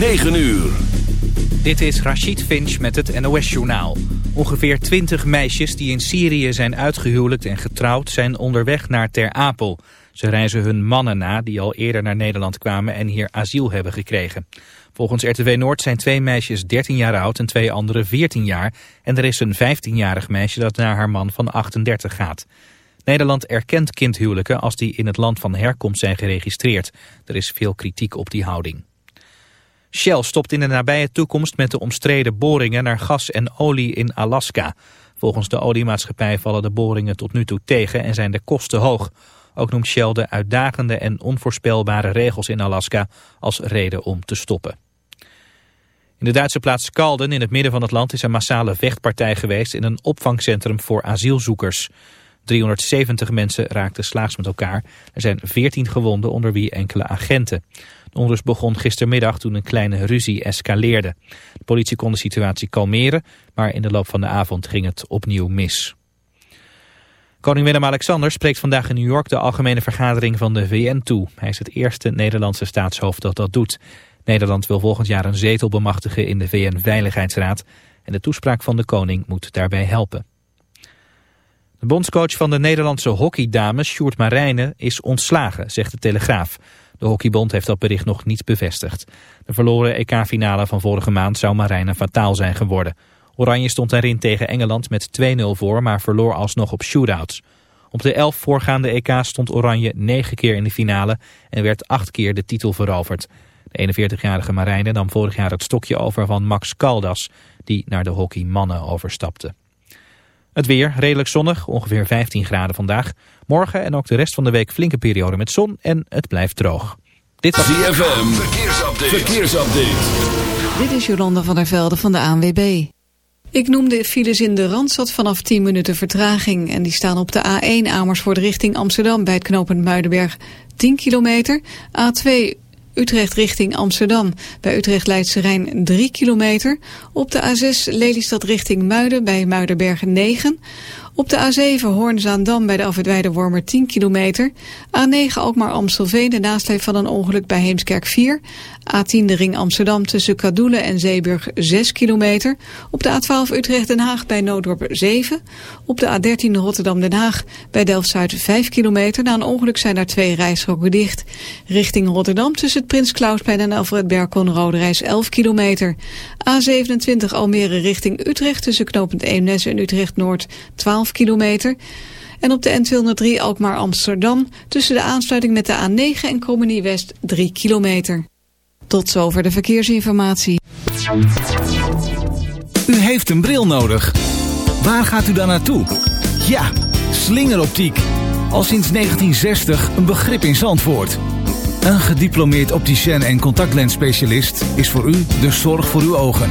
9 uur. Dit is Rachid Finch met het NOS-journaal. Ongeveer 20 meisjes die in Syrië zijn uitgehuwelijkt en getrouwd... zijn onderweg naar Ter Apel. Ze reizen hun mannen na die al eerder naar Nederland kwamen... en hier asiel hebben gekregen. Volgens RTW Noord zijn twee meisjes 13 jaar oud en twee andere 14 jaar. En er is een 15-jarig meisje dat naar haar man van 38 gaat. Nederland erkent kindhuwelijken als die in het land van herkomst zijn geregistreerd. Er is veel kritiek op die houding. Shell stopt in de nabije toekomst met de omstreden boringen naar gas en olie in Alaska. Volgens de oliemaatschappij vallen de boringen tot nu toe tegen en zijn de kosten hoog. Ook noemt Shell de uitdagende en onvoorspelbare regels in Alaska als reden om te stoppen. In de Duitse plaats Kalden in het midden van het land is een massale vechtpartij geweest in een opvangcentrum voor asielzoekers. 370 mensen raakten slaags met elkaar. Er zijn 14 gewonden onder wie enkele agenten. De onrust begon gistermiddag toen een kleine ruzie escaleerde. De politie kon de situatie kalmeren, maar in de loop van de avond ging het opnieuw mis. Koning Willem-Alexander spreekt vandaag in New York de algemene vergadering van de VN toe. Hij is het eerste Nederlandse staatshoofd dat dat doet. Nederland wil volgend jaar een zetel bemachtigen in de VN-veiligheidsraad. En de toespraak van de koning moet daarbij helpen. De bondscoach van de Nederlandse hockeydames, Sjoerd Marijnen, is ontslagen, zegt de Telegraaf. De hockeybond heeft dat bericht nog niet bevestigd. De verloren EK-finale van vorige maand zou Marijnen fataal zijn geworden. Oranje stond erin tegen Engeland met 2-0 voor, maar verloor alsnog op shootouts. Op de elf voorgaande EK stond Oranje negen keer in de finale en werd acht keer de titel veroverd. De 41-jarige Marijnen nam vorig jaar het stokje over van Max Caldas, die naar de hockeymannen overstapte. Het weer, redelijk zonnig, ongeveer 15 graden vandaag. Morgen en ook de rest van de week flinke periode met zon en het blijft droog. Dit was ZFM, verkeersupdate. verkeersupdate. Dit is Jolanda van der Velde van de ANWB. Ik noem de files in de Randstad vanaf 10 minuten vertraging. En die staan op de A1 Amersfoort richting Amsterdam bij het knooppunt Muidenberg 10 kilometer. A2 Utrecht richting Amsterdam. Bij Utrecht Leidse Rijn 3 kilometer. Op de A6 Lelystad richting Muiden bij Muidenberg 9. Op de A7 Hoorn-Zaandam bij de afwitweide Wormer 10 kilometer. A9 Alkmaar Amstelveen, de nasleep van een ongeluk bij Heemskerk 4. A10 de ring Amsterdam tussen Kadoelen en Zeeburg 6 kilometer. Op de A12 Utrecht-Den Haag bij Noodorp 7. Op de A13 Rotterdam-Den Haag bij Delft-Zuid 5 kilometer. Na een ongeluk zijn daar twee rijstroken dicht. Richting Rotterdam tussen het Prins Klausplein en Alfred Berkon-Rode reis 11 kilometer. A27 Almere richting Utrecht tussen knooppunt Eemnes en Utrecht-Noord 12 kilometer. En op de N203 Alkmaar-Amsterdam tussen de aansluiting met de A9 en Krommenie West 3 kilometer. Tot zover de verkeersinformatie. U heeft een bril nodig. Waar gaat u dan naartoe? Ja, slingeroptiek. Al sinds 1960 een begrip in Zandvoort. Een gediplomeerd opticien en contactlensspecialist is voor u de zorg voor uw ogen.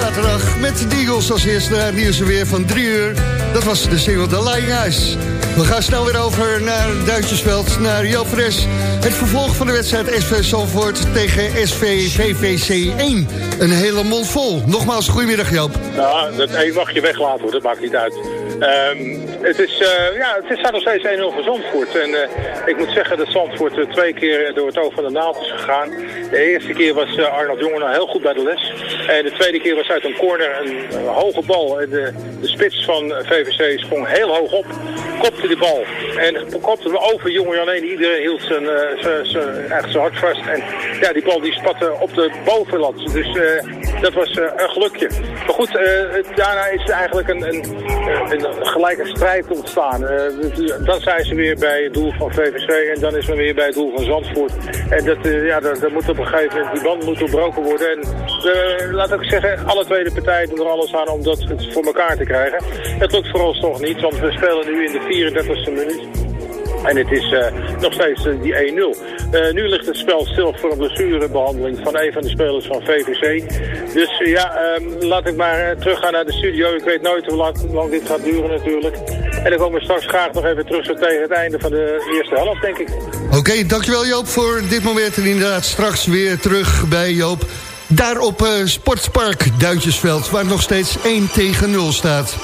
Zaterdag met de Eagles als eerste nieuws weer van 3 uur. Dat was de single The Lying. We gaan snel weer over naar Duitsersveld, naar Joop Fres. Het vervolg van de wedstrijd SV Zandvoort tegen SV VVC 1. Een hele mond vol. Nogmaals, goedemiddag Joop. Nou, dat één mag je weglaten hoor, dat maakt niet uit. Ehm, het, is, eh, ja, het staat nog steeds 1-0 voor Zandvoort. En eh, ik moet zeggen dat Zandvoort eh, twee keer door het oog van de naald is gegaan. De eerste keer was Arnold Jongen heel goed bij de les. En de tweede keer was uit een corner een, hoge bal. En de, de spits van VVC sprong heel hoog op, kopte die bal. En kopte hem over Jongen 1. Iedereen hield zijn, eh, zijn, zijn, zijn hart vast. En ja, die bal die spatte op de bovenlat. Dus eh, dat was eh, een gelukje. Maar goed, eh, daarna is er eigenlijk een, een, een, gelijke strijd ontstaan. Eh, dan zijn ze weer bij het doel van VVC en dan is men weer bij het doel van Zandvoort. En dat, ja, dat, moet op een gegeven moment, die band moet doorbroken worden. En laat ik zeggen, alle twee de partijen doen er alles aan om dat voor elkaar te krijgen. Het lukt vooralsnog niet, want we spelen nu in de 34e minuut. En het is eh, nog steeds eh, die 1-0. Eh, nu ligt het spel stil voor een blessurebehandeling van een van de spelers van VVC. Dus ja, ehm, laat ik maar teruggaan naar de studio. Ik weet nooit hoe lang, dit gaat duren natuurlijk. En dan komen we straks graag nog even terug zo tegen het einde van de eerste helft, denk ik. Oké, dankjewel Joop voor dit moment. En inderdaad straks weer terug bij Joop. Daar op Sportpark Duintjesveld, waar nog steeds 1 tegen 0 staat.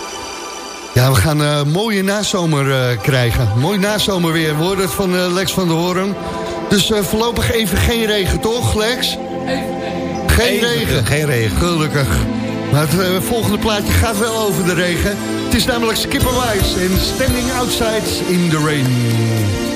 Ja, we gaan een mooie nazomer eh, krijgen. Mooi nazomer weer, Wordt het van eh, Lex van der Hoorn. Dus voorlopig even geen regen, toch Lex? Geen regen. Geen regen. Gelukkig. Maar het volgende plaatje gaat wel over de regen. Het is namelijk Skipper Wise in Standing Outside in the Rain.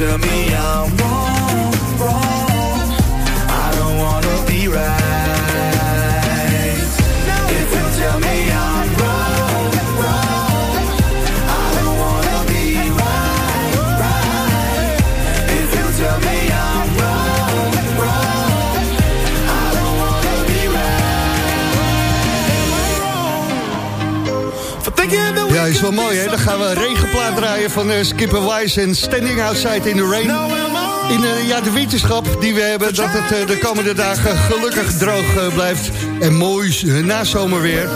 to me. Wel mooi, hè? Dan gaan we een regenplaat draaien van uh, Skipper Wise en Standing Outside in the Rain. In uh, ja, de wetenschap die we hebben, dat het uh, de komende dagen gelukkig droog blijft. En mooi uh, na zomerweer.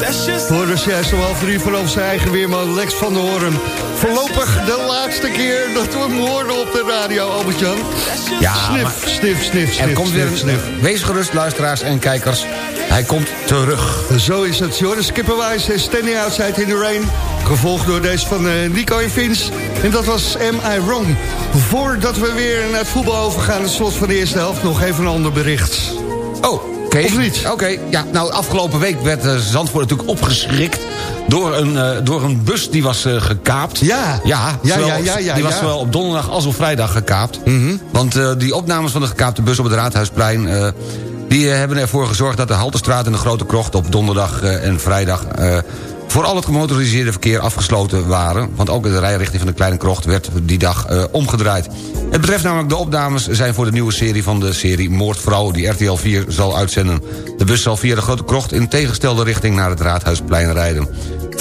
Horen ze juist om half drie van zijn eigen weerman Lex van der Hoorn. Voorlopig de laatste keer dat we hem hoorden op de radio, Albert-Jan. Ja, snif, snif, snif, snif, Er komt weer een, snif. wees gerust, luisteraars en kijkers. Hij komt terug. Zo is het. Joris Skipperwijs en Standing Outside in the Rain. Gevolgd door deze van eh, Nico en Vince. En dat was Am I Wrong. Voordat we weer naar het voetbal overgaan... het slot van de eerste helft, nog even een ander bericht. Oh, oké. Of niet? Oké, ja, nou, afgelopen week werd eh, Zandvoort natuurlijk opgeschrikt... Door een, eh, door een bus die was eh, gekaapt. Ja. Ja, Ja, ja, ja, ja, die was ja. Zowel op donderdag als op vrijdag gekaapt. Want eh, die opnames van de gekaapte bus op het Raadhuisplein... die eh, hebben ervoor gezorgd dat de Haltestraat en de Grote Krocht... op donderdag eh, en vrijdag... eh, voor al het gemotoriseerde verkeer afgesloten waren. Want ook de rijrichting van de Kleine Krocht werd die dag omgedraaid. Het betreft namelijk de opnames zijn voor de nieuwe serie van de serie Moordvrouw... die RTL 4 zal uitzenden. De bus zal via de Grote Krocht in tegengestelde richting naar het Raadhuisplein rijden.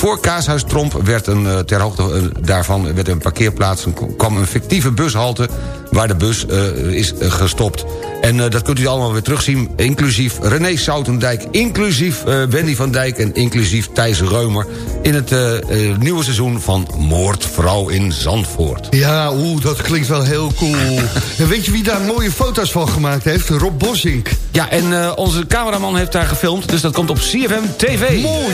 Voor Kaashuis Tromp werd een, eh, ter hoogte eh, daarvan werd een parkeerplaats... en kwam een fictieve bushalte waar de bus eh, is gestopt. En eh, dat kunt u allemaal weer terugzien, inclusief René Soutendijk... inclusief eh, Wendy van Dijk en inclusief Thijs Reumer... in het eh, eh, nieuwe seizoen van Moordvrouw in Zandvoort. Ja, oeh, dat klinkt wel heel cool. en weet je wie daar mooie foto's van gemaakt heeft? Rob Bossink. Ja, en eh, onze cameraman heeft daar gefilmd, dus dat komt op CFM TV. Mooi.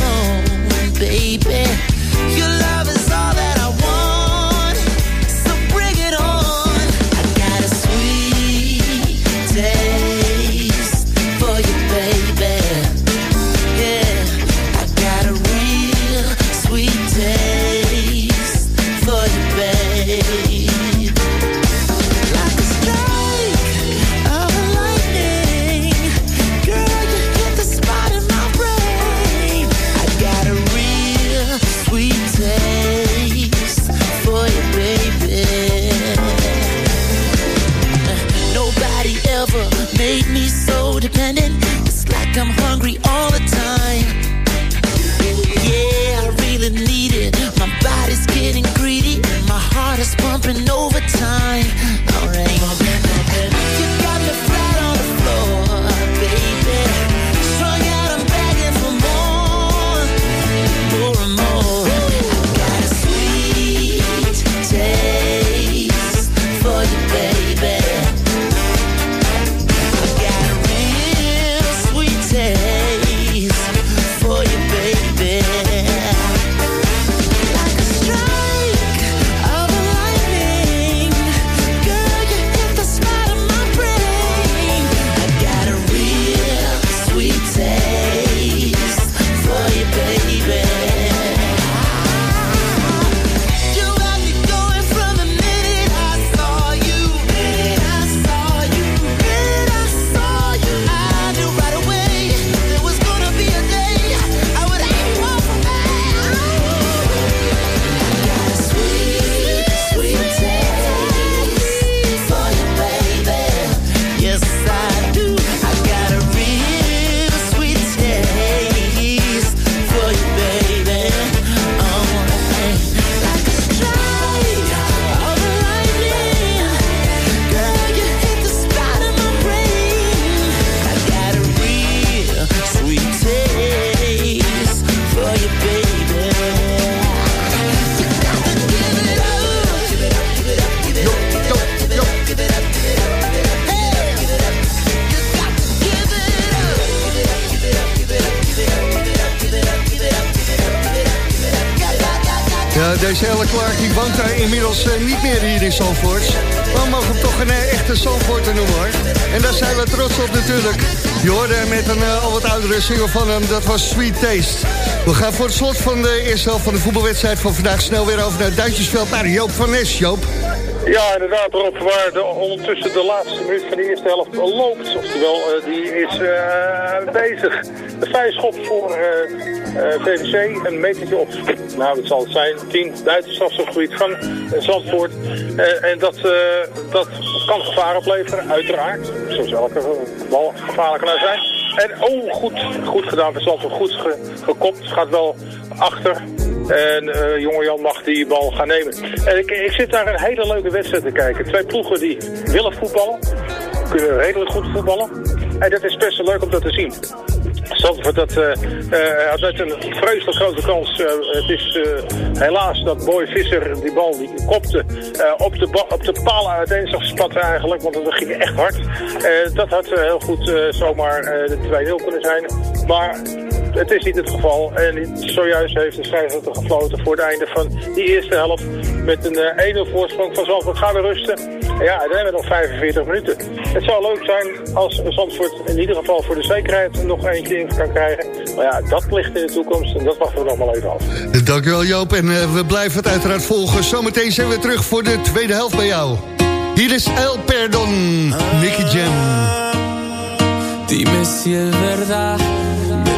van hem, dat was Sweet Taste. We gaan voor het slot van de eerste helft van de voetbalwedstrijd van vandaag snel weer over naar Duitsersveld naar Joop van Nes. Joop. Ja, inderdaad, erop waar de, ondertussen de laatste minuut van de eerste helft loopt. Oftewel, eh, die is eh, bezig. De vijf schop voor eh, eh, VVC, een metertje op, nou het zal het zijn, 10 buiten strafschopgebied van Zandvoort. En dat, dat kan gevaar opleveren, uiteraard. Zoals elke bal gevaarlijk kan zijn. En oh, goed, goed gedaan van Zandvoort, goed ge, gekopt. Gaat wel achter. En eh, jonge Jan mag die bal gaan nemen. En ik, ik zit daar een hele leuke wedstrijd te kijken. Twee ploegen die willen voetballen. Kunnen redelijk goed voetballen. En dat is best wel leuk om dat te zien. Zandvoort dat, net een vreselijk grote kans. Eh, het is helaas dat Boy Visser die bal die kopte op, de ba- op de zag spatten eigenlijk. Want dat ging echt hard. Dat had heel goed zomaar de 2-0 kunnen zijn. Maar het is niet het geval. En zojuist heeft de scheidsrechter gefloten voor het einde van die eerste helft. Met een eh 1-0 voorsprong van Zandvoort gaan we rusten. En ja, dan hebben we nog 45 minuten. Het zou leuk zijn als Zandvoort in ieder geval voor de zekerheid nog eentje in kan krijgen. Maar ja, dat ligt in de toekomst en dat wachten we nog maar even af. Dankjewel Joop en eh, we blijven het uiteraard volgen. Zometeen zijn we terug voor de tweede helft bij jou. Hier is El Perdon, Nicky Jam. Dime si es verdad.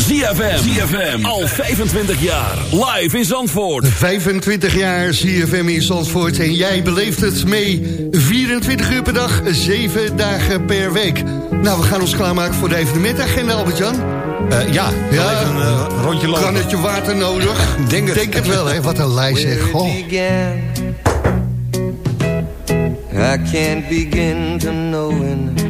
ZFM, ZFM, al 25 jaar, live in Zandvoort. 25 jaar ZFM in Zandvoort en jij beleeft het mee. 24 uur per dag, 7 dagen per week. Nou, we gaan ons klaarmaken voor de evenementagenda, Albert-Jan. Uh, ja, ja even een uh, rondje lopen. Kannetje water nodig? Denk het. Denk het wel, hè? Wat een lijst, zeg. Oh. I can't begin to knowing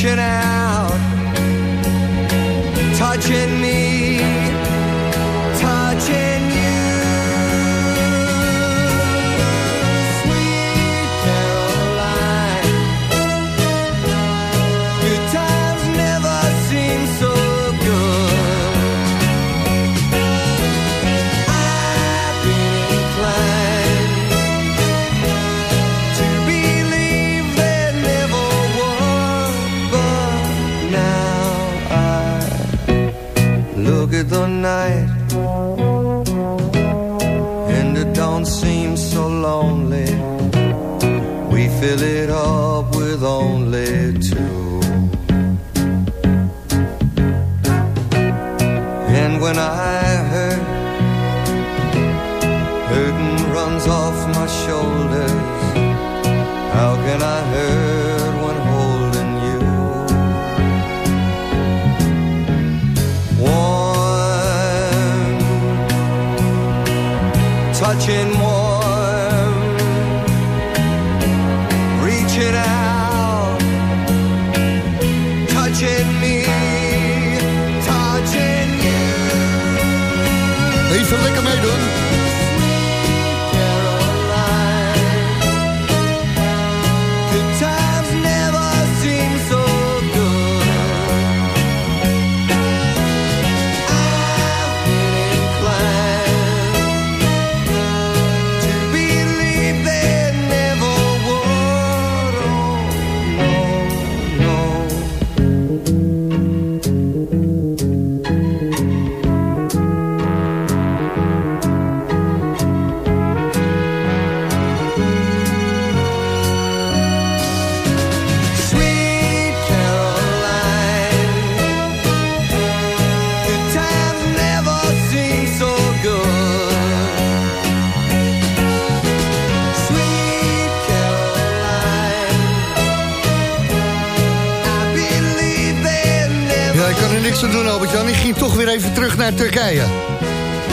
Reaching out Touching me Doen, Albert-Jan. Ik ging toch weer even terug naar Turkije.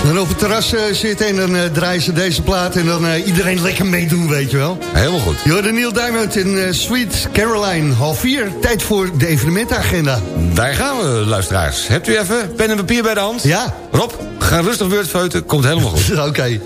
Dan op het terras eh, zitten en dan eh, draaien ze deze plaat... en dan eh, iedereen lekker meedoen, weet je wel. Helemaal goed. Jorden Neil Diamond in Sweet Caroline. Half vier, tijd voor de evenementagenda. Daar gaan we, luisteraars. Hebt u even pen en papier bij de hand? Ja. Rob, ga rustig beurtfeuten, komt helemaal goed. Oké.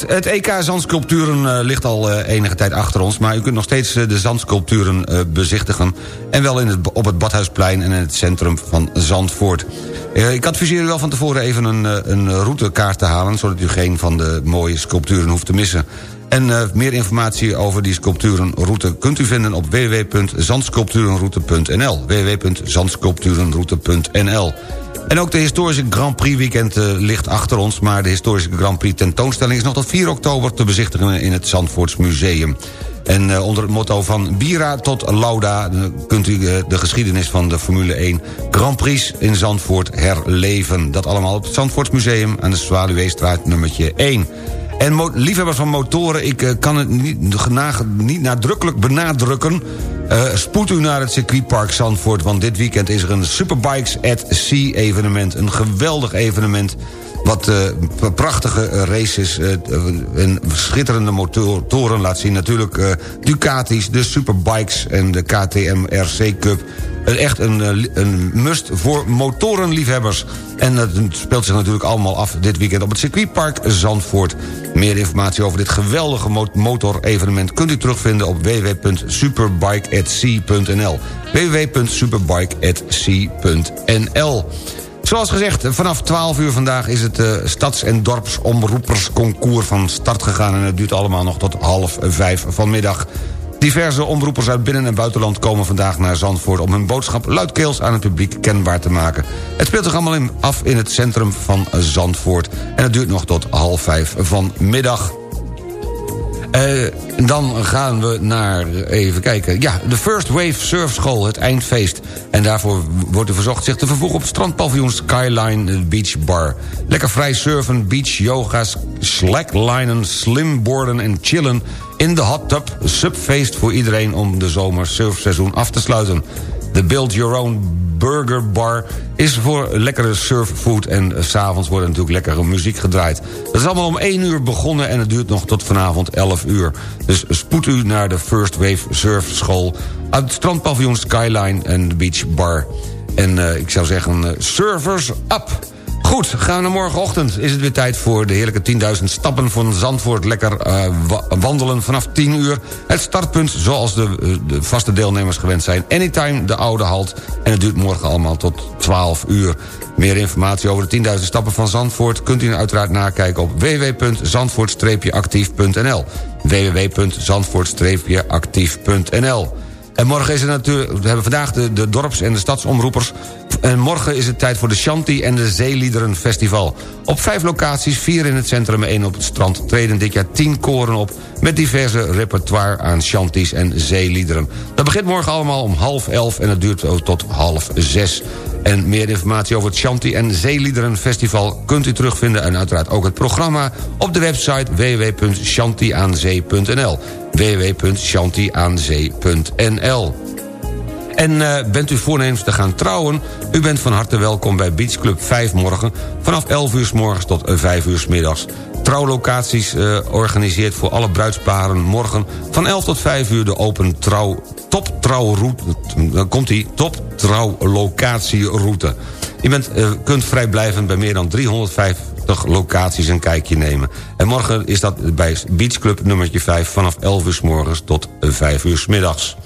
Het EK Zandsculpturen eh, ligt al eh, enige tijd achter ons... maar u kunt nog steeds eh, de zandsculpturen bezichtigen... en wel in het, op het Badhuisplein en in het centrum van Zandvoort. Ik adviseer u wel van tevoren even een, een routekaart te halen... zodat u geen van de mooie sculpturen hoeft te missen. En eh, meer informatie over die sculpturenroute kunt u vinden op www.zandsculpturenroute.nl www.zandsculpturenroute.nl en ook de historische Grand Prix weekend eh, ligt achter ons... maar de historische Grand Prix tentoonstelling is nog tot 4 oktober te bezichtigen in het Zandvoorts Museum. En eh, onder het motto van Bira tot Lauda... kunt u de geschiedenis van de Formule 1 Grand Prix in Zandvoort herleven. Dat allemaal op het Zandvoorts Museum aan de Zwaluweestraat nummertje 1. En liefhebbers van motoren, ik eh, kan het niet, niet nadrukkelijk benadrukken... Eh, spoed u naar het circuitpark Zandvoort... want dit weekend is er een Superbikes at Sea evenement. Een geweldig evenement wat eh, prachtige eh, races eh, en schitterende motoren laat zien. Natuurlijk Ducatis, de Superbikes en de KTM RC Cup. Echt een, een must voor motorenliefhebbers. En het speelt zich natuurlijk allemaal af dit weekend op het circuitpark Zandvoort. Meer informatie over dit geweldige mo- motorevenement... kunt u terugvinden op www.superbikeatsea.nl www.superbikeatsea.nl Zoals gezegd, vanaf 12 uur vandaag is het eh, stads- en dorpsomroepersconcours van start gegaan... en het duurt allemaal nog tot half vijf vanmiddag. Diverse omroepers uit binnen- en buitenland komen vandaag naar Zandvoort... om hun boodschap luidkeels aan het publiek kenbaar te maken. Het speelt zich allemaal af in het centrum van Zandvoort. En het duurt nog tot half vijf vanmiddag. Eh, dan gaan we naar, even kijken... ja, de First Wave Surfschool, het eindfeest. En daarvoor wordt u verzocht zich te vervoegen op strandpaviljoen Skyline Beach Bar. Lekker vrij surfen, beach yoga's, slacklinen, slimboarden en chillen... in de hot tub, subfeest voor iedereen om de zomer surfseizoen af te sluiten. De Build Your Own Burger Bar is voor lekkere surffood... en s s'avonds wordt natuurlijk lekkere muziek gedraaid. Dat is allemaal om 1 uur begonnen en het duurt nog tot vanavond 11 uur. Dus spoed u naar de First Wave Surfschool... uit het strandpaviljoen Skyline en Beach Bar. En eh, ik zou zeggen, eh, surfers up! Goed, gaan we morgenochtend. Is het weer tijd voor de heerlijke 10.000 stappen van Zandvoort. Lekker eh, wa- wandelen vanaf 10 uur. Het startpunt, zoals de, eh, de vaste deelnemers gewend zijn. Anytime, de oude halt. En het duurt morgen allemaal tot 12 uur. Meer informatie over de 10.000 stappen van Zandvoort... kunt u uiteraard nakijken op www.zandvoort-actief.nl www.zandvoort-actief.nl en morgen is het natuurlijk... We hebben vandaag de, de dorps- en de stadsomroepers. En morgen is het tijd voor de Shanti en de Zeeliederen Festival. Op vijf locaties, vier in het centrum en één op het strand... treden dit jaar tien koren op... met diverse repertoire aan Shanties en zeeliederen. Dat begint morgen allemaal om half elf en het duurt tot half zes. En meer informatie over het Shanti en Zeeliederen Festival... kunt u terugvinden en uiteraard ook het programma... op de website www.shantiaanzee.nl www.shantiaanzee.nl en eh, bent u voornemens te gaan trouwen? U bent van harte welkom bij Beach Club 5 morgen... vanaf 11 uur s morgens tot eh, 5 uur s middags. Trouwlocaties eh, organiseert voor alle bruidsparen morgen... van 11 tot 5 uur de open trouw, top trouwroute. Dan komt die top trouwlocatieroute. Je bent, eh, kunt vrijblijvend bij meer dan 350 locaties een kijkje nemen. En morgen is dat bij Beach Club nummertje 5... vanaf 11 uur s morgens tot eh, 5 uur s middags.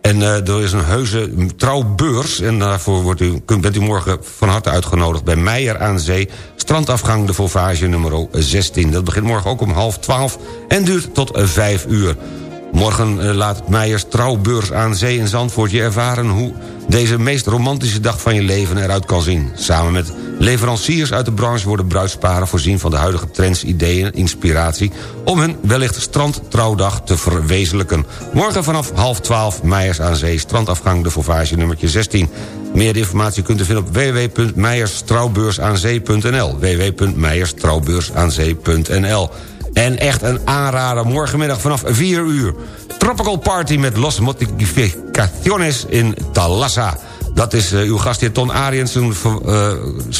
En eh, er is een heuse trouwbeurs. En daarvoor wordt u, bent u morgen van harte uitgenodigd bij Meijer aan Zee. Strandafgang de Fauvage nummer 16. Dat begint morgen ook om half 12 en duurt tot eh, 5 uur. Morgen eh, laat Meijers trouwbeurs aan Zee in Zandvoort je ervaren... hoe deze meest romantische dag van je leven eruit kan zien. Samen met leveranciers uit de branche worden bruidsparen voorzien... van de huidige trends, ideeën inspiratie... om hun wellicht strandtrouwdag te verwezenlijken. Morgen vanaf half 12 Meijers aan Zee, strandafgang de Fauvage nummertje 16. Meer informatie kunt u vinden op www.meijerstrouwbeursaanzee.nl www.meijerstrouwbeursaanzee.nl en echt een aanrader morgenmiddag vanaf 4 uur. Tropical Party met Los Modificaciones in Talassa. Dat is uh, uw gastheer Ton Ariensen. Uh,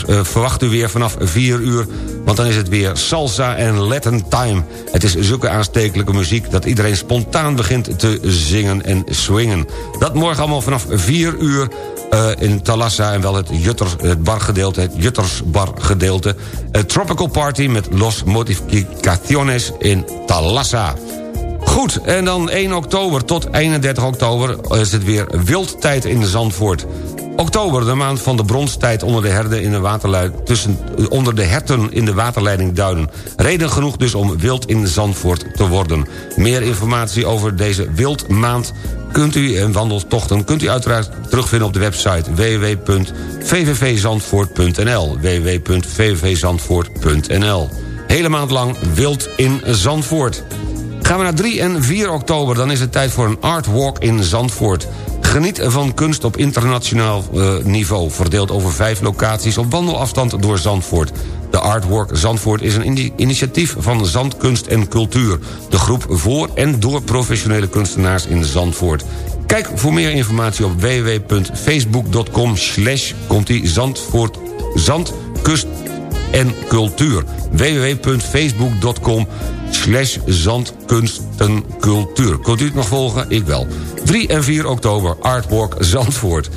uh, verwacht u weer vanaf 4 uur. Want dan is het weer salsa en Latin time. Het is zulke aanstekelijke muziek... dat iedereen spontaan begint te zingen en swingen. Dat morgen allemaal vanaf 4 uur in Talassa... en wel het, Jutters, het bargedeelte, het Juttersbargedeelte. Tropical Party met Los Modificaciones in Talassa. Goed, en dan 1 oktober tot 31 oktober is het weer wildtijd in Zandvoort. Oktober, de maand van de bronstijd onder de, herden in de waterleid, tussen, onder de herten in de waterleiding Duinen. Reden genoeg dus om wild in Zandvoort te worden. Meer informatie over deze wildmaand kunt u en wandeltochten kunt u uiteraard terugvinden op de website www.vvvzandvoort.nl www.vvvzandvoort.nl Hele maand lang wild in Zandvoort. Gaan we naar 3 en 4 oktober, dan is het tijd voor een art walk in Zandvoort. Geniet van kunst op internationaal uh, niveau... verdeeld over vijf locaties op wandelafstand door Zandvoort. De Artwork Zandvoort is een initiatief van Zandkunst en Cultuur. De groep voor en door professionele kunstenaars in Zandvoort. Kijk voor meer informatie op www.facebook.com slash Zandvoort Zandkust en cultuur. www.facebook.com slash zandkunstencultuur. Kunt u het nog volgen? Ik wel. 3 en 4 oktober, Artwalk Zandvoort.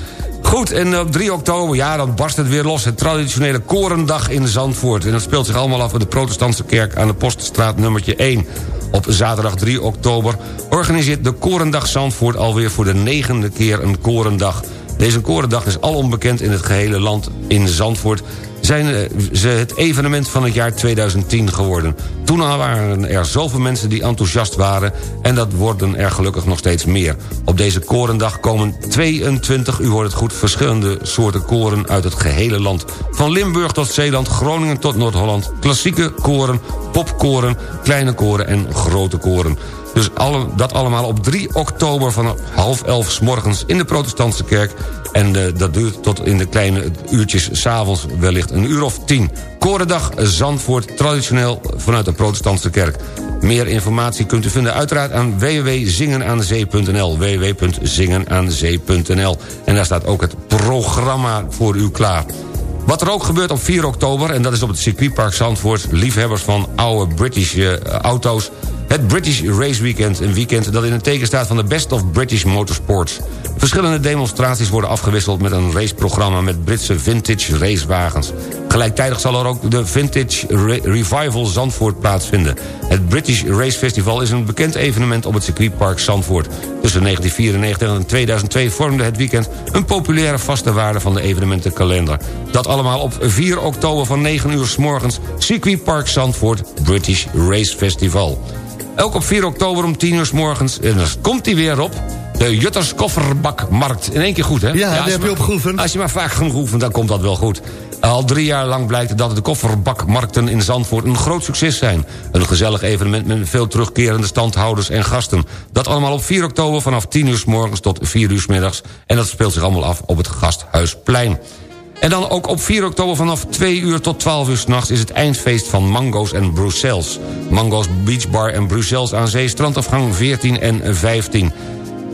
Goed, en op 3 oktober, ja, dan barst het weer los. Het traditionele Korendag in Zandvoort. En dat speelt zich allemaal af in de protestantse kerk... aan de Poststraat nummertje 1. Op zaterdag 3 oktober organiseert de Korendag Zandvoort... alweer voor de negende keer een Korendag. Deze Korendag is al onbekend in het gehele land in Zandvoort zijn eh, ze het evenement van het jaar 2010 geworden. Toen al waren er zoveel mensen die enthousiast waren... en dat worden er gelukkig nog steeds meer. Op deze korendag komen 22, u hoort het goed... verschillende soorten koren uit het gehele land. Van Limburg tot Zeeland, Groningen tot Noord-Holland... klassieke koren, popkoren, kleine koren en grote koren. Dus dat allemaal op 3 oktober van half elf s morgens in de protestantse kerk. En uh, dat duurt tot in de kleine uurtjes s'avonds wellicht een uur of tien. Korendag Zandvoort, traditioneel vanuit de protestantse kerk. Meer informatie kunt u vinden uiteraard aan www.zingenaanzee.nl www.zingenaanzee.nl En daar staat ook het programma voor u klaar. Wat er ook gebeurt op 4 oktober, en dat is op het circuitpark Zandvoort... liefhebbers van oude British uh, auto's... het British Race Weekend, een weekend dat in het teken staat... van de Best of British Motorsports. Verschillende demonstraties worden afgewisseld met een raceprogramma... met Britse vintage racewagens. Gelijktijdig zal er ook de Vintage Re Revival Zandvoort plaatsvinden. Het British Race Festival is een bekend evenement op het circuitpark Zandvoort. Tussen 1994 en 2002 vormde het weekend... een populaire vaste waarde van de evenementenkalender. Dat allemaal op 4 oktober van 9 uur s morgens... circuitpark Zandvoort British Race Festival. Ook op 4 oktober om 10 uur s morgens... en dan komt hij weer op... De Jutters Kofferbakmarkt. In één keer goed, hè? Ja, daar als heb je op geoefend. Als je maar vaak genoeg oefent, dan komt dat wel goed. Al drie jaar lang blijkt dat de kofferbakmarkten in Zandvoort een groot succes zijn. Een gezellig evenement met veel terugkerende standhouders en gasten. Dat allemaal op 4 oktober vanaf 10 uur s morgens tot 4 uur s middags. En dat speelt zich allemaal af op het Gasthuisplein. En dan ook op 4 oktober vanaf 2 uur tot 12 uur s'nachts... is het eindfeest van Mango's en Bruxelles. Mango's Beach Bar en Bruxelles aan zee, strandafgang 14 en 15.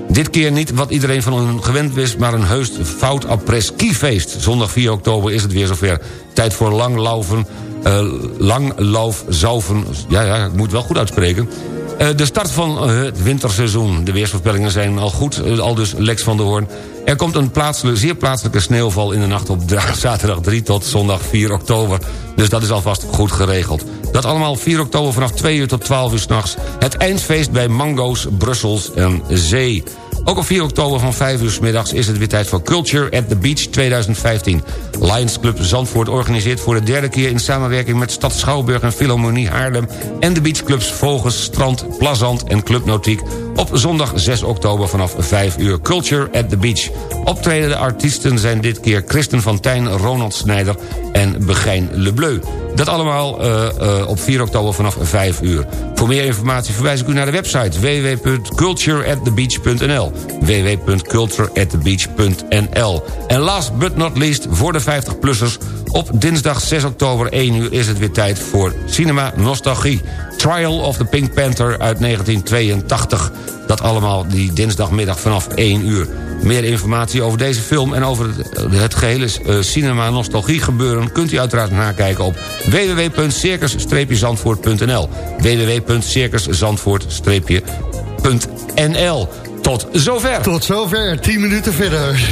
Dit keer niet wat iedereen van hen gewend is... maar een heus fout après skifeest. Zondag 4 oktober is het weer zover. Tijd voor langlaufen, eh langlauwzauven... Ja, ja, ik moet wel goed uitspreken. Eh, de start van eh, het winterseizoen. De weersvoorspellingen zijn al goed, al dus Lex van der Hoorn. Er komt een plaatselijke, zeer plaatselijke sneeuwval in de nacht op zaterdag 3 tot zondag 4 oktober. Dus dat is alvast goed geregeld. Dat allemaal 4 oktober vanaf 2 uur tot 12 uur s'nachts. Het eindfeest bij Mango's, Brussels en Zee. Ook op 4 oktober van 5 uur 's middags is het weer tijd voor Culture at the Beach 2015. Lions Club Zandvoort organiseert voor de derde keer... in samenwerking met Stad Schouwburg en Philharmonie Haarlem... en de beachclubs Vogels, Strand, Plazant en Club Nautiek... op zondag 6 oktober vanaf 5 uur Culture at the Beach. Optredende artiesten zijn dit keer Christen van Tijn, Ronald Snijder en Begijn Lebleu. Dat allemaal eh, eh, op 4 oktober vanaf 5 uur. Voor meer informatie verwijs ik u naar de website www.cultureatthebeach.nl www.cultureatthebeach.nl En last but not least, voor de 50-plussers... op dinsdag 6 oktober 1 uur is het weer tijd voor Cinema Nostalgie. Trial of the Pink Panther uit 1982. Dat allemaal die dinsdagmiddag vanaf 1 uur. Meer informatie over deze film en over het, het gehele eh, cinema nostalgie gebeuren... kunt u uiteraard nakijken op www.circus-zandvoort.nl www.circuszandvoort-nl Tot zover. Tot zover, 10 minuten verder.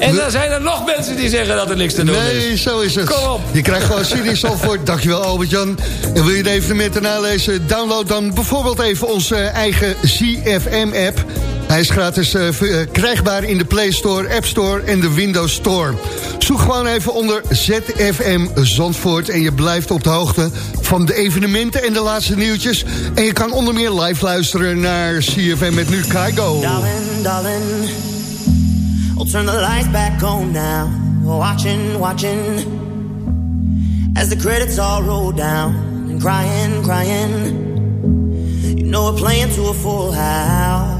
En dan zijn er nog mensen die zeggen dat er niks te doen is. Nee, zo is het. Kom op. Je krijgt gewoon City Zandvoort. Dankjewel Albert-Jan. En wil je de evenementen nalezen? Download dan bijvoorbeeld even onze eigen ZFM-app. Hij is gratis eh, krijgbaar in de Play Store, App Store en de Windows Store. Zoek gewoon even onder ZFM Zandvoort... en je blijft op de hoogte van de evenementen en de laatste nieuwtjes. En je kan onder meer live luisteren naar CFM met nu Kaigo. Darling, darling, I'll turn the lights back on now. Watching, watching, as the credits all roll down. And crying, crying, you know we're playing to a full house,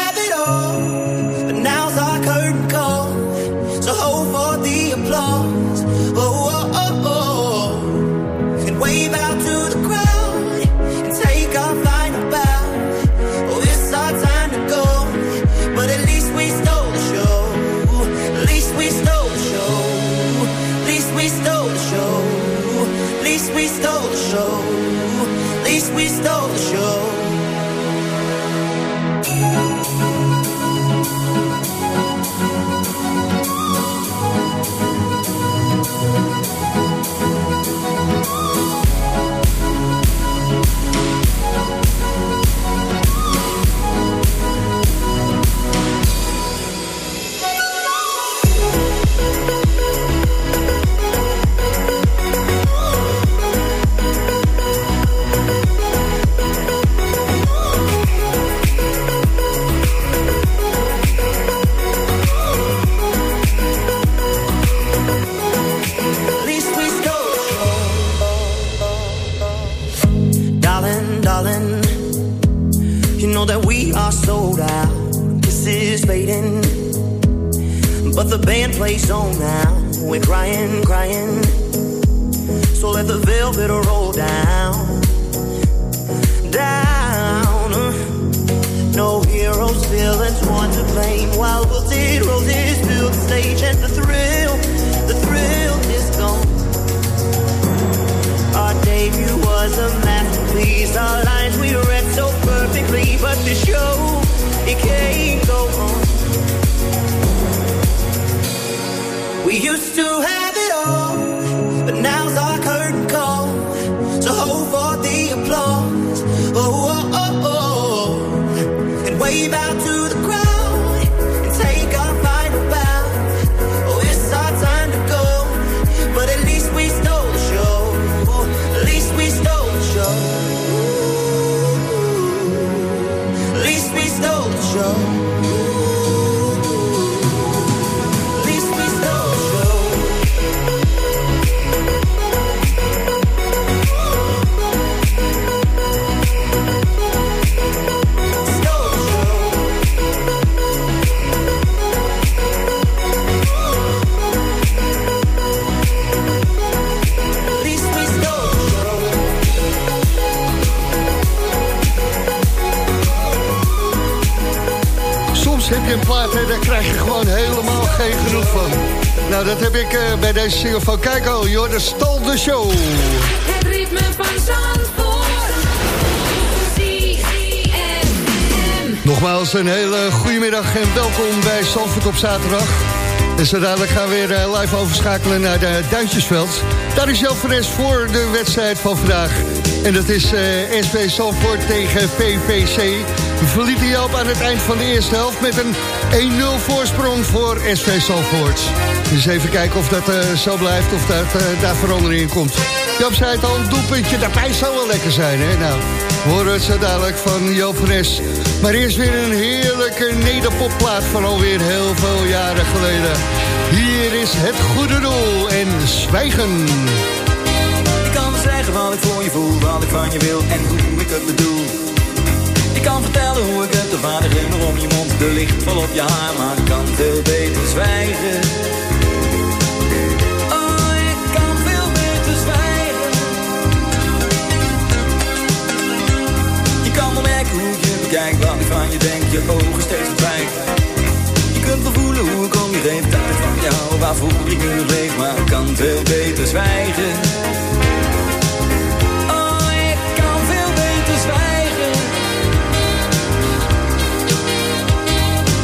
band plays on now. We're crying, crying. So let the velvet roll down, down. No heroes, villains, one to blame. While wilted roses fill daar krijg je gewoon helemaal geen genoeg van. Nou, dat heb ik eh, bij deze single van Keiko. Joh, de stal de show. Het ritme van Zandvoort. Nogmaals een hele goede middag en welkom bij Zandvoort op zaterdag. En zo dadelijk gaan we weer eh, live overschakelen naar de Duintjesveld. Daar is Jan Fres voor de wedstrijd van vandaag. En dat is eh SV Zandvoort tegen PVC. We verlieten Joop aan het eind van de eerste helft met een 1-0 voorsprong voor SV Zandvoort. Dus even kijken of dat eh, zo blijft of dat, eh, daar verandering in komt. Joop zei het al, een doelpuntje daarbij zou wel lekker zijn. Hè? Nou, we horen het zo dadelijk van Joop Fres. Maar eerst weer een heerlijke nederpopplaat van alweer heel veel jaren geleden. Hier is het goede doel en zwijgen. Ik kan zeggen wat ik voor je voel, wat ik van je wil en hoe ik het bedoel. Ik kan vertellen hoe ik het, de vader om je mond, de licht vol op je haar, maar ik kan veel beter zwijgen. Oh, ik kan veel beter zwijgen. Je kan wel merken hoe ik je bekijk, wat ik van je denk, je ogen steeds verdwijnt. Je kunt wel voelen hoe ik om je heen, ik van jou, waarvoor ik nu leef, maar ik kan veel beter zwijgen.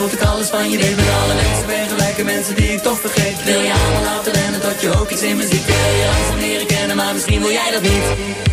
tot ik alles van je weet met alle mensen ben gelijke mensen die ik toch vergeet. Wil je allemaal laten rennen tot je ook iets in me ziet. Wil je langzaam leren kennen, maar misschien wil jij dat niet.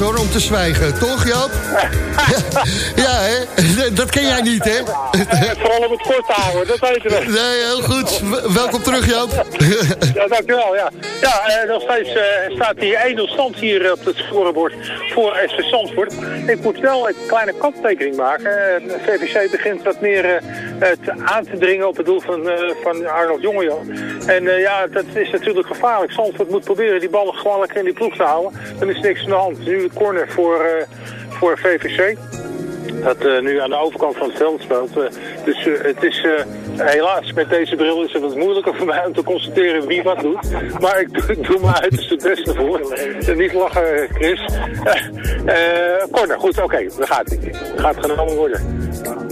Hoor, om te zwijgen. Toch, Joop? ja, hè? Dat ken jij niet, hè? Vooral om het kort te houden, dat weten we. Nee, heel goed. Welkom terug, Joop. Ja, dankjewel. Ja, ja eh, nog steeds eh, staat hier 1-0 stand hier op het scorebord voor SV Zandvoort. Ik moet wel een kleine kanttekening maken. Eh, VVC begint wat meer eh, het aan te dringen op het doel van, van Arnold Jongejan. En ja, dat is natuurlijk gevaarlijk. Zandvoort moet proberen die ballen gewoon lekker in die ploeg te houden. Dan is niks aan de hand. Nu een corner voor, eh, voor VVC dat eh, nu aan de overkant van het veld speelt. Eh, dus het is helaas met deze bril is het wat moeilijker voor mij om te constateren wie wat doet. Maar ik, doe- doe mijn uiterste best ervoor. Niet lachen, Chris. Corner, goed, oké, daar gaat hij. Gaat genomen worden.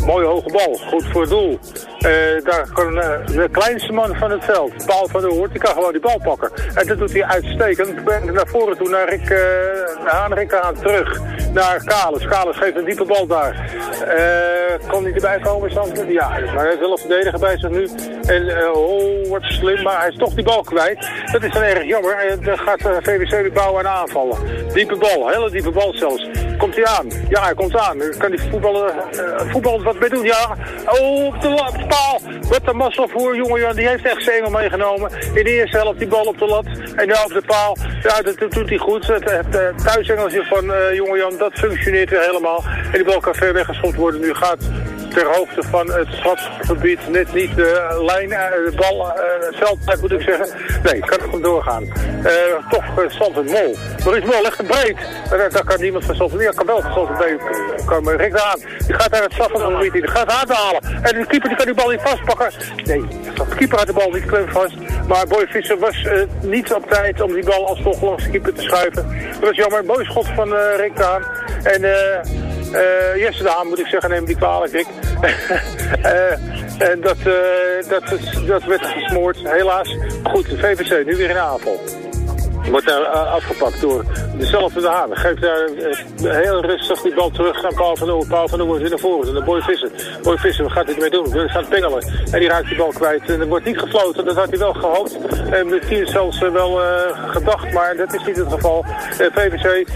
Mooie hoge bal, goed voor het doel. Eh, daar kan eh, de kleinste man van het veld, Paul van der Hoort, die kan gewoon die bal pakken. En dat doet hij uitstekend. Naar voren toe, naar Rick, eh, naar Rick terug. Naar Kalis. Kalis geeft een diepe bal daar. Eh kon hij erbij komen, Zandvoort? Ja, maar hij heeft wel een verdediger bij zich nu. En eh, oh, wat slim, maar hij is toch die bal kwijt. Dat is dan erg jammer. Dan gaat eh, VWC weer bouwen en aanvallen. Diepe bal, hele diepe bal zelfs. Komt hij aan? Ja, hij komt aan. Kan die voetballer, eh, voetballer wat mee doen? Ja. Oh, op de, lat, paal. Wat een mazzel voor jongen. Die heeft echt engel meegenomen. In de eerste helft die bal op de lat. En nu op de paal. Ja, dat, doet hij goed. Het, het thuisengeltje van eh jongen Jan, dat functioneert weer helemaal. En die bal ver worden. Nu gaat ter hoogte van het strafgebied net niet de lijn, eh, de bal, het veld, moet ik zeggen. Nee, kan gewoon doorgaan. Eh, toch uh, Sanford Mol. Maar is Mol echt een breed. Maar daar, kan niemand van Sanford, ja, kan wel van breed komen. Rick aan. Die gaat naar het strafgebied in. Die gaat aanhalen. En de keeper die kan die bal niet vastpakken. Nee, de keeper had de bal niet klem vast. Maar Boy Visser was niet op tijd om die bal alsnog langs de keeper te schuiven. Dat was jammer. Mooi schot van eh, Rick de Haan. En eh eh Jesse moet ik zeggen, neem die kwalijk, Rick. Eh, en dat, eh, dat, dat werd gesmoord, helaas. Goed, de VVC, nu weer in aanval. Wordt daar eh, afgepakt door dezelfde de Haan. Geeft daar eh, heel rustig die bal terug aan Paul van Oort. Paul van der Oort weer naar voren. En dan Boy Visser. Boy Visser, wat gaat hij ermee doen? Hij gaat pingelen. En die raakt die bal kwijt. En er wordt niet gefloten. Dat had hij wel gehoopt. En misschien zelfs eh, wel gedacht. Maar dat is niet het geval. Eh, VVC,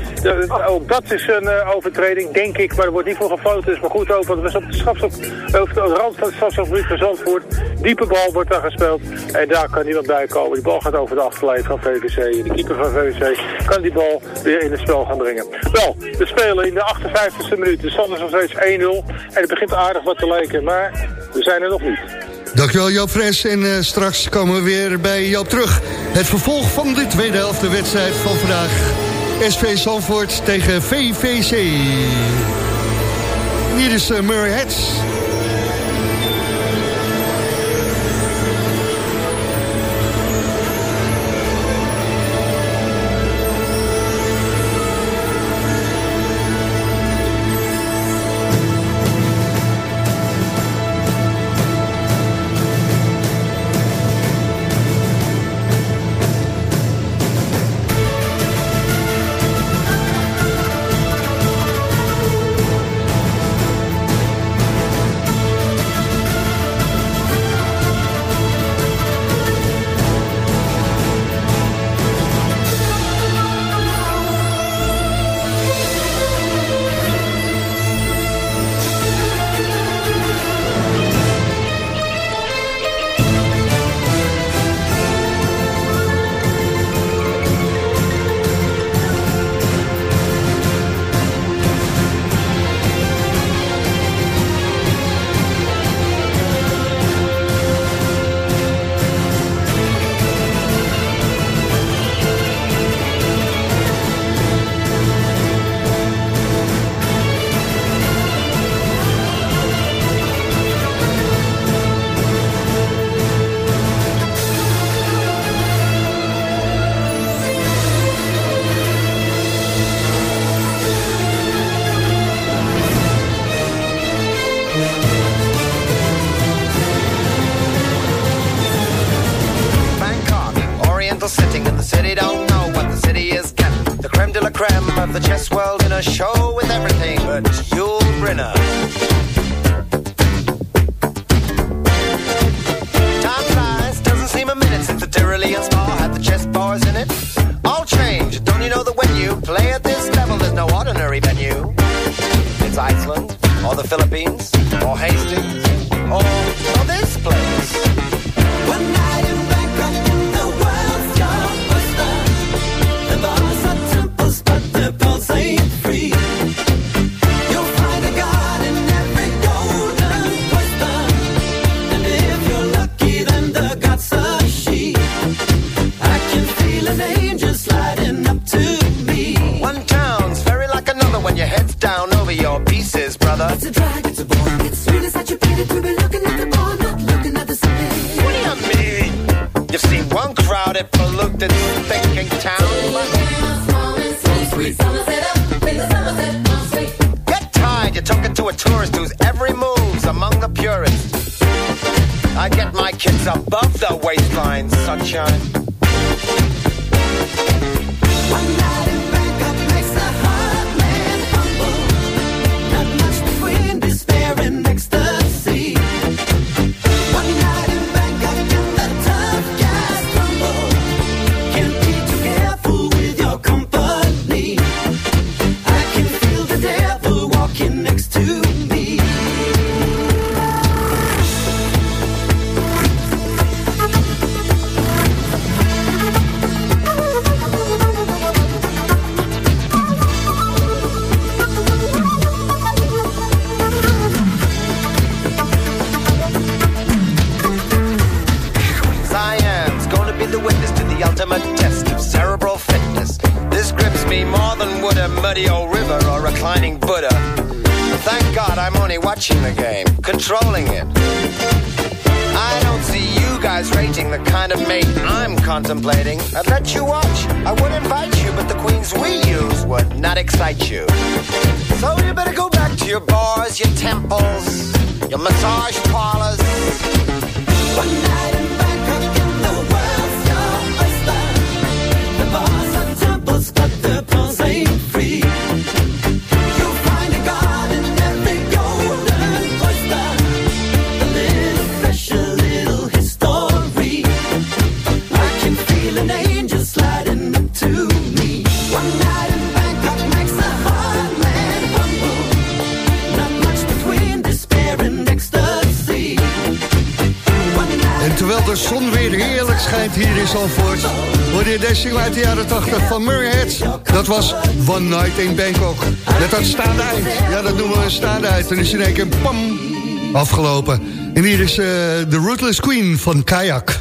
ook dat is een overtreding, denk ik. Maar er wordt niet voor gefloten. Is maar goed ook. Want het was op de strafschop. Over de rand van het strafschopgebied van Zandvoort. Diepe bal wordt daar gespeeld. En daar kan niemand bij komen. Die bal gaat over de achterlijn van VVC. Van kan die bal weer in het spel gaan brengen. Wel, we spelen in de 58e minuut. De stand is nog steeds 1-0. En het begint aardig wat te lijken. Maar we zijn er nog niet. Dankjewel Joop Fres en eh, straks komen we weer bij Joop terug. Het vervolg van de tweede helft de wedstrijd van vandaag. SV Zandvoort tegen VVC. Hier is eh, Murray Hats. this world in a show. contemplate. Zandvoort. Hoor je deze single uit de jaren 80 van Murray Heads? Dat was One Night in Bangkok. Met dat staande uit. Ja, dat noemen we een staande uit. En is in één keer pam afgelopen. En hier is eh, de The Ruthless Queen van Kayak.